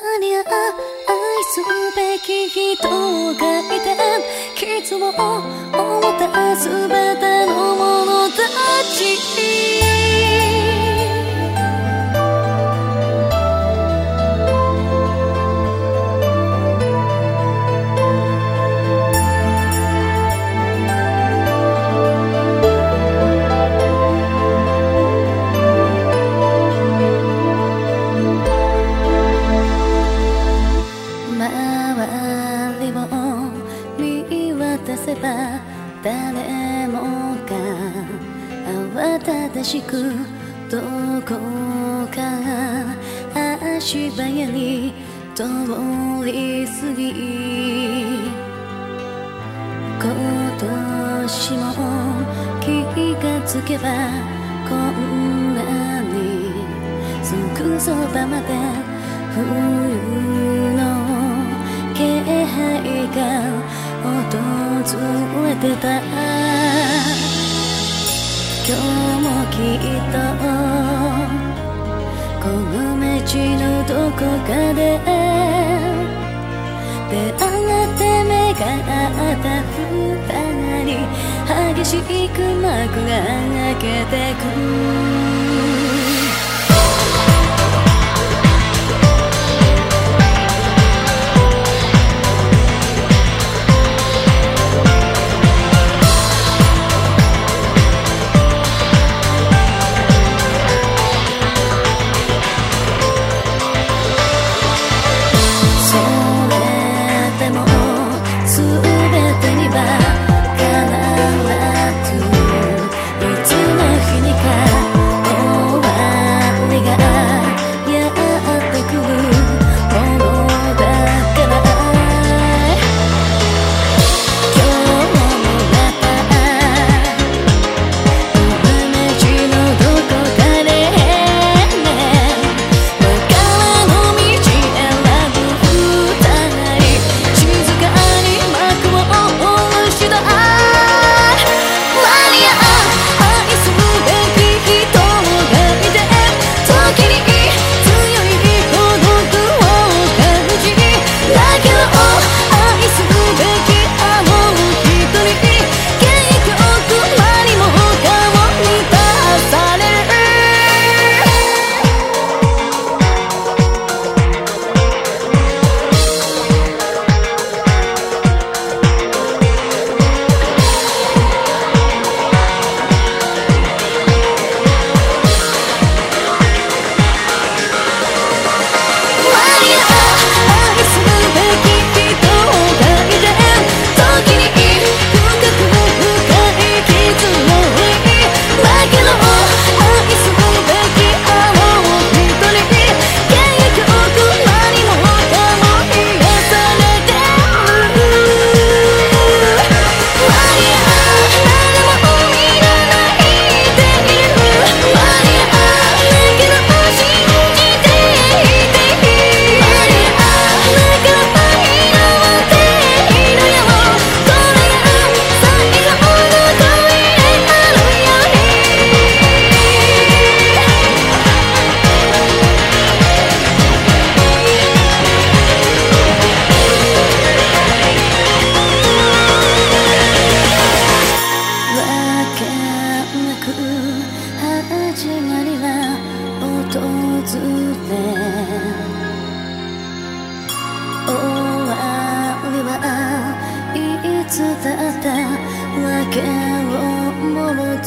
間に合う愛すべき人がいて傷を負ったすべせば誰もが慌ただしくどこか足早に通り過ぎ今年も気がつけばこんなにすぐそばまで冬の気配が訪れてた今日もきっとこの街のどこかで出会って目が合った二人。激しく幕が開けてく。て訪れ。終わりはいつだった？わけをもろつ